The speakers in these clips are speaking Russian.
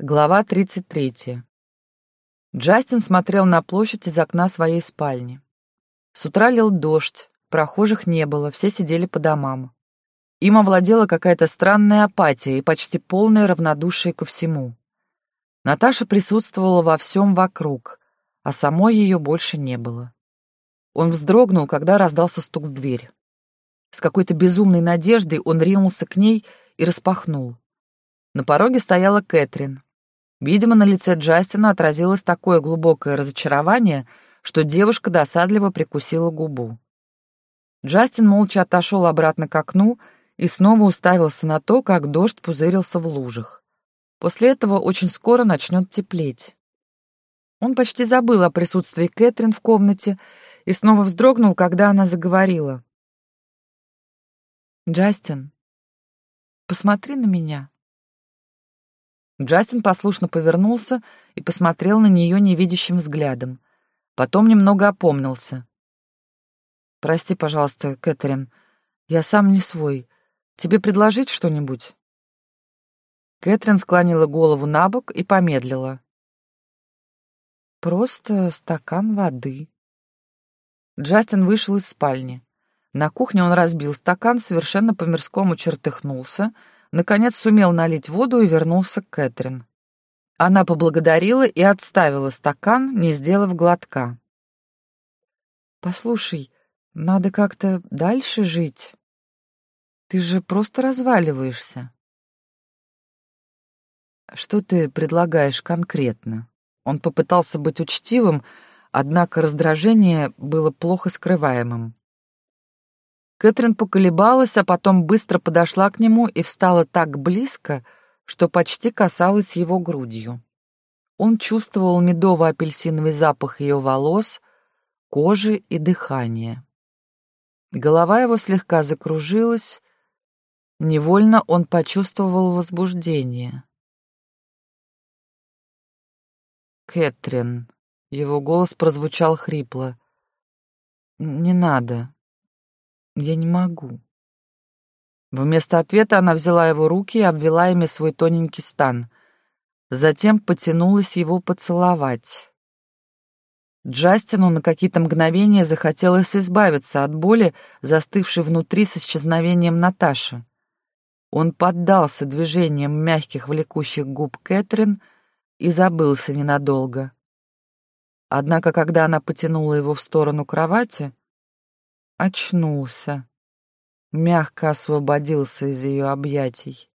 Глава 33. Джастин смотрел на площадь из окна своей спальни. С утра лил дождь, прохожих не было, все сидели по домам. Им овладела какая-то странная апатия и почти полное равнодушие ко всему. Наташа присутствовала во всем вокруг, а самой ее больше не было. Он вздрогнул, когда раздался стук в дверь. С какой-то безумной надеждой он ринулся к ней и распахнул. На пороге стояла Кэтрин. Видимо, на лице Джастина отразилось такое глубокое разочарование, что девушка досадливо прикусила губу. Джастин молча отошел обратно к окну и снова уставился на то, как дождь пузырился в лужах. После этого очень скоро начнет теплеть. Он почти забыл о присутствии Кэтрин в комнате и снова вздрогнул, когда она заговорила. «Джастин, посмотри на меня». Джастин послушно повернулся и посмотрел на нее невидящим взглядом. Потом немного опомнился. «Прости, пожалуйста, Кэтрин, я сам не свой. Тебе предложить что-нибудь?» Кэтрин склонила голову на бок и помедлила. «Просто стакан воды». Джастин вышел из спальни. На кухне он разбил стакан, совершенно по-мирскому чертыхнулся — наконец сумел налить воду и вернулся к Кэтрин. Она поблагодарила и отставила стакан, не сделав глотка. «Послушай, надо как-то дальше жить. Ты же просто разваливаешься». «Что ты предлагаешь конкретно?» Он попытался быть учтивым, однако раздражение было плохо скрываемым. Кэтрин поколебалась, а потом быстро подошла к нему и встала так близко, что почти касалась его грудью. Он чувствовал медово-апельсиновый запах ее волос, кожи и дыхания. Голова его слегка закружилась, невольно он почувствовал возбуждение. «Кэтрин», — его голос прозвучал хрипло, — «не надо, я не могу. Вместо ответа она взяла его руки и обвела ими свой тоненький стан. Затем потянулась его поцеловать. Джастину на какие-то мгновения захотелось избавиться от боли, застывшей внутри с исчезновением Наташи. Он поддался движениям мягких влекущих губ Кэтрин и забылся ненадолго. Однако, когда она потянула его в сторону кровати, очнулся, мягко освободился из ее объятий.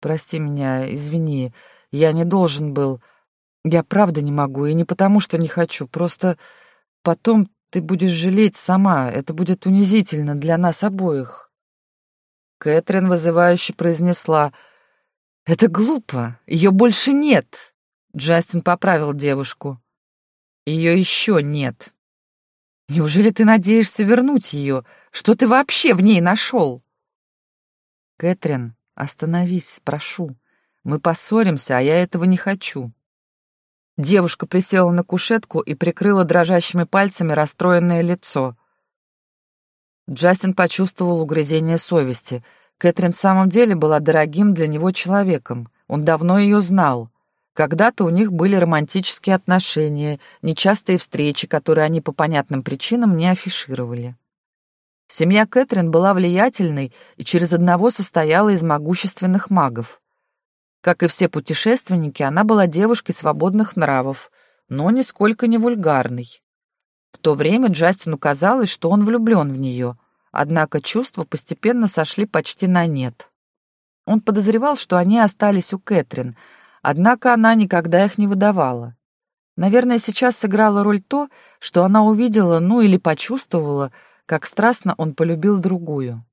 «Прости меня, извини, я не должен был. Я правда не могу, и не потому, что не хочу, просто потом ты будешь жалеть сама, это будет унизительно для нас обоих». Кэтрин вызывающе произнесла, «Это глупо, ее больше нет!» Джастин поправил девушку. «Ее еще нет!» Неужели ты надеешься вернуть ее? Что ты вообще в ней нашел? Кэтрин, остановись, прошу. Мы поссоримся, а я этого не хочу. Девушка присела на кушетку и прикрыла дрожащими пальцами расстроенное лицо. Джастин почувствовал угрызение совести. Кэтрин в самом деле была дорогим для него человеком. Он давно ее знал. Когда-то у них были романтические отношения, нечастые встречи, которые они по понятным причинам не афишировали. Семья Кэтрин была влиятельной и через одного состояла из могущественных магов. Как и все путешественники, она была девушкой свободных нравов, но нисколько не вульгарной. В то время Джастину казалось, что он влюблен в нее, однако чувства постепенно сошли почти на нет. Он подозревал, что они остались у Кэтрин — Однако она никогда их не выдавала. Наверное, сейчас сыграла роль то, что она увидела, ну или почувствовала, как страстно он полюбил другую.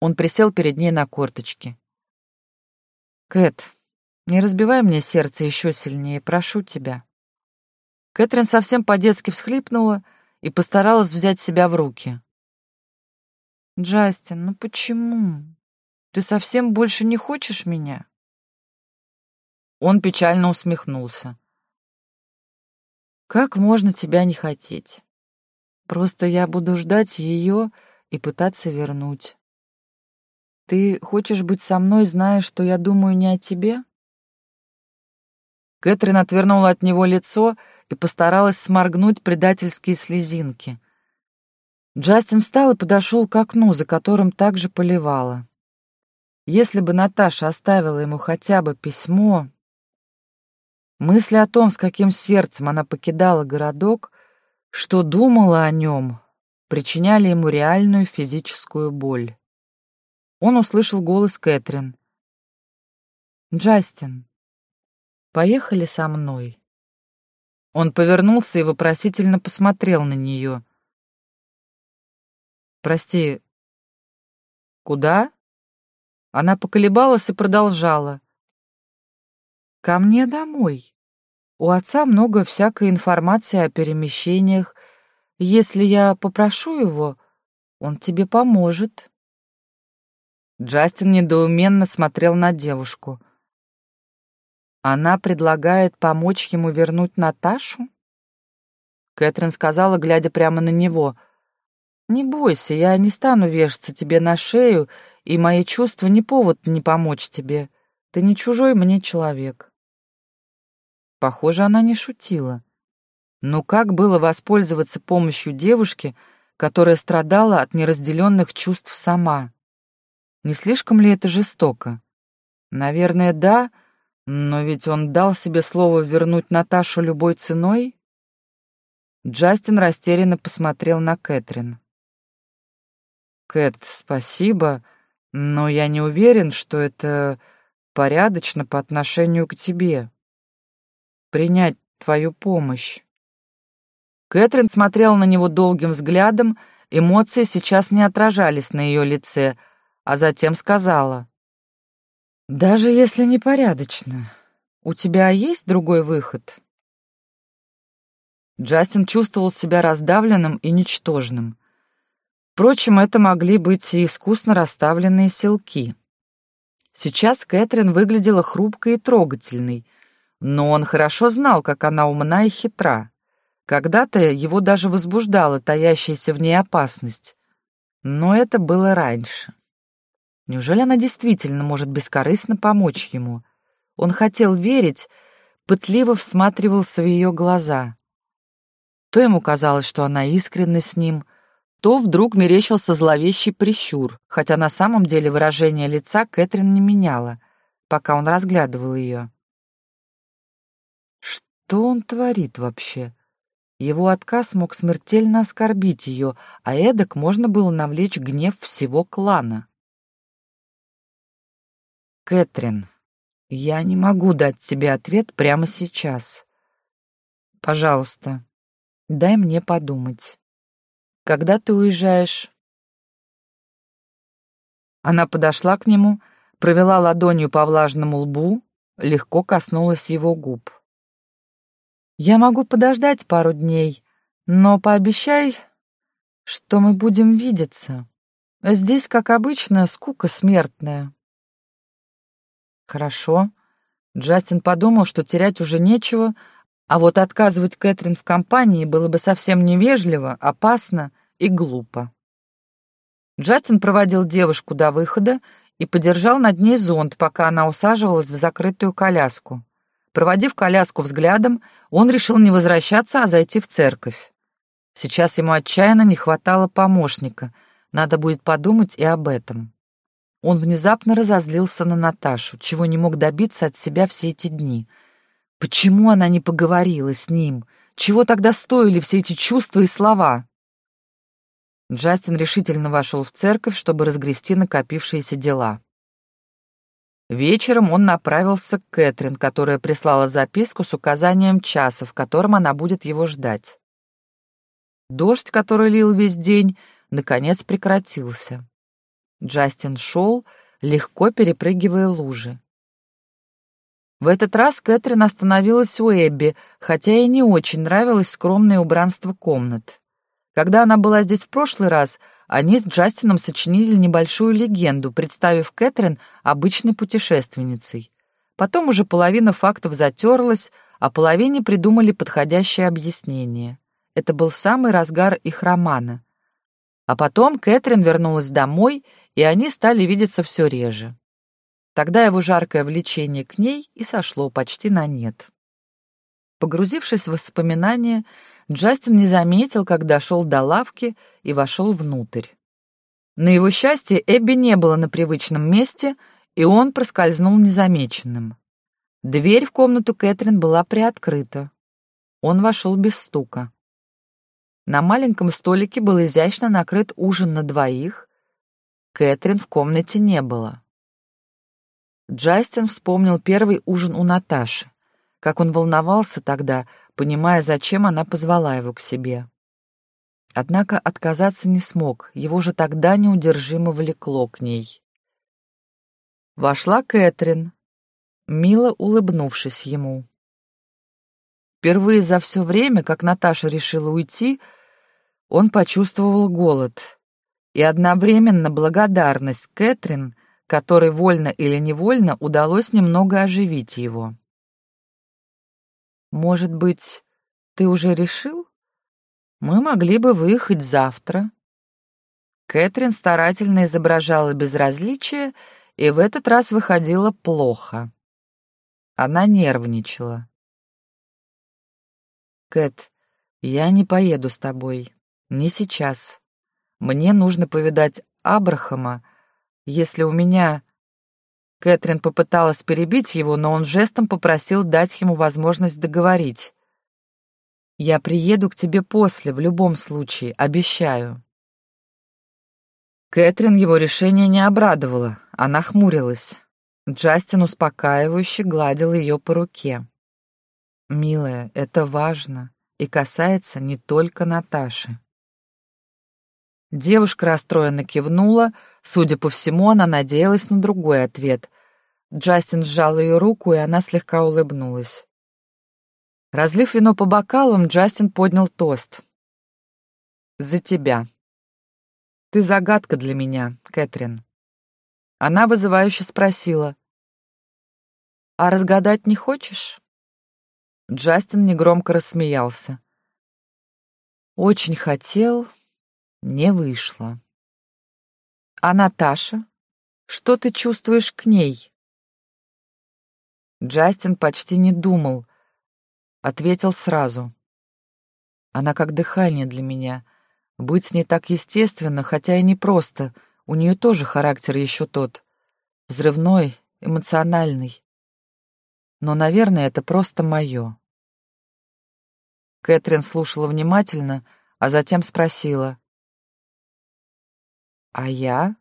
Он присел перед ней на корточки. «Кэт, не разбивай мне сердце еще сильнее, прошу тебя». Кэтрин совсем по-детски всхлипнула и постаралась взять себя в руки. «Джастин, ну почему? Ты совсем больше не хочешь меня?» Он печально усмехнулся. «Как можно тебя не хотеть? Просто я буду ждать ее и пытаться вернуть. Ты хочешь быть со мной, зная, что я думаю не о тебе?» Кэтрин отвернула от него лицо и постаралась сморгнуть предательские слезинки. Джастин встал и подошел к окну, за которым также поливала. Если бы Наташа оставила ему хотя бы письмо... Мысли о том, с каким сердцем она покидала городок, что думала о нем, причиняли ему реальную физическую боль. Он услышал голос Кэтрин. «Джастин, поехали со мной». Он повернулся и вопросительно посмотрел на нее. «Прости, куда?» Она поколебалась и продолжала. «Ко мне домой. У отца много всякой информации о перемещениях. Если я попрошу его, он тебе поможет». Джастин недоуменно смотрел на девушку. «Она предлагает помочь ему вернуть Наташу?» Кэтрин сказала, глядя прямо на него. «Не бойся, я не стану вешаться тебе на шею и мои чувства не повод не помочь тебе. Ты не чужой мне человек. Похоже, она не шутила. Но как было воспользоваться помощью девушки, которая страдала от неразделенных чувств сама? Не слишком ли это жестоко? Наверное, да, но ведь он дал себе слово вернуть Наташу любой ценой. Джастин растерянно посмотрел на Кэтрин. «Кэт, спасибо, но я не уверен, что это порядочно по отношению к тебе. Принять твою помощь. Кэтрин смотрела на него долгим взглядом, эмоции сейчас не отражались на ее лице, а затем сказала. «Даже если непорядочно, у тебя есть другой выход?» Джастин чувствовал себя раздавленным и ничтожным. Впрочем, это могли быть и искусно расставленные селки. Сейчас Кэтрин выглядела хрупкой и трогательной, но он хорошо знал, как она умна и хитра. Когда-то его даже возбуждала таящаяся в ней опасность. Но это было раньше. Неужели она действительно может бескорыстно помочь ему? Он хотел верить, пытливо всматривался в ее глаза. То ему казалось, что она искренна с ним, то вдруг мерещился зловещий прищур, хотя на самом деле выражение лица Кэтрин не меняло, пока он разглядывал ее. Что он творит вообще? Его отказ мог смертельно оскорбить ее, а эдак можно было навлечь гнев всего клана. «Кэтрин, я не могу дать тебе ответ прямо сейчас. Пожалуйста, дай мне подумать». Когда ты уезжаешь?» Она подошла к нему, провела ладонью по влажному лбу, легко коснулась его губ. «Я могу подождать пару дней, но пообещай, что мы будем видеться. Здесь, как обычно, скука смертная». «Хорошо». Джастин подумал, что терять уже нечего, а вот отказывать Кэтрин в компании было бы совсем невежливо, опасно и глупо. Джастин проводил девушку до выхода и подержал над ней зонт, пока она усаживалась в закрытую коляску. Проводив коляску взглядом, он решил не возвращаться, а зайти в церковь. Сейчас ему отчаянно не хватало помощника, надо будет подумать и об этом. Он внезапно разозлился на Наташу, чего не мог добиться от себя все эти дни — Почему она не поговорила с ним? Чего тогда стоили все эти чувства и слова? Джастин решительно вошел в церковь, чтобы разгрести накопившиеся дела. Вечером он направился к Кэтрин, которая прислала записку с указанием часа, в котором она будет его ждать. Дождь, который лил весь день, наконец прекратился. Джастин шел, легко перепрыгивая лужи. В этот раз Кэтрин остановилась у Эбби, хотя ей не очень нравилось скромное убранство комнат. Когда она была здесь в прошлый раз, они с Джастином сочинили небольшую легенду, представив Кэтрин обычной путешественницей. Потом уже половина фактов затерлась, а половине придумали подходящее объяснение. Это был самый разгар их романа. А потом Кэтрин вернулась домой, и они стали видеться все реже. Тогда его жаркое влечение к ней и сошло почти на нет. Погрузившись в воспоминания, Джастин не заметил, как дошел до лавки и вошел внутрь. На его счастье Эбби не было на привычном месте, и он проскользнул незамеченным. Дверь в комнату Кэтрин была приоткрыта. Он вошел без стука. На маленьком столике был изящно накрыт ужин на двоих. Кэтрин в комнате не было. Джастин вспомнил первый ужин у Наташи, как он волновался тогда, понимая, зачем она позвала его к себе. Однако отказаться не смог, его же тогда неудержимо влекло к ней. Вошла Кэтрин, мило улыбнувшись ему. Впервые за все время, как Наташа решила уйти, он почувствовал голод и одновременно благодарность Кэтрин, которой вольно или невольно удалось немного оживить его. «Может быть, ты уже решил? Мы могли бы выехать завтра». Кэтрин старательно изображала безразличие, и в этот раз выходило плохо. Она нервничала. «Кэт, я не поеду с тобой. Не сейчас. Мне нужно повидать Абрахама, если у меня...» Кэтрин попыталась перебить его, но он жестом попросил дать ему возможность договорить. «Я приеду к тебе после, в любом случае, обещаю». Кэтрин его решение не обрадовала, она хмурилась. Джастин успокаивающе гладил ее по руке. «Милая, это важно и касается не только Наташи». Девушка расстроенно кивнула, судя по всему, она надеялась на другой ответ. Джастин сжал ее руку, и она слегка улыбнулась. Разлив вино по бокалам, Джастин поднял тост. «За тебя. Ты загадка для меня, Кэтрин». Она вызывающе спросила. «А разгадать не хочешь?» Джастин негромко рассмеялся. «Очень хотел, не вышло». «А Наташа? Что ты чувствуешь к ней?» Джастин почти не думал, ответил сразу. «Она как дыхание для меня. Быть с ней так естественно, хотя и непросто — у нее тоже характер еще тот. Взрывной, эмоциональный. Но, наверное, это просто мое. Кэтрин слушала внимательно, а затем спросила. «А я?»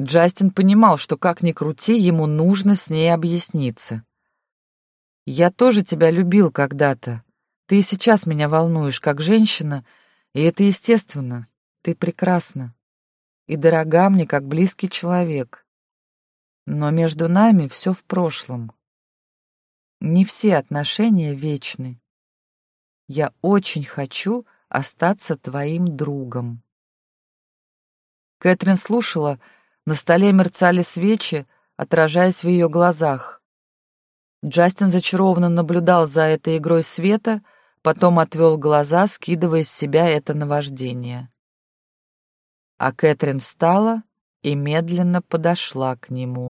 Джастин понимал, что как ни крути, ему нужно с ней объясниться. «Я тоже тебя любил когда-то. Ты и сейчас меня волнуешь, как женщина, и это естественно. Ты прекрасна и дорога мне как близкий человек. Но между нами все в прошлом. Не все отношения вечны. Я очень хочу остаться твоим другом. Кэтрин слушала, на столе мерцали свечи, отражаясь в ее глазах. Джастин зачарованно наблюдал за этой игрой света, потом отвел глаза, скидывая с себя это наваждение а Кэтрин встала и медленно подошла к нему.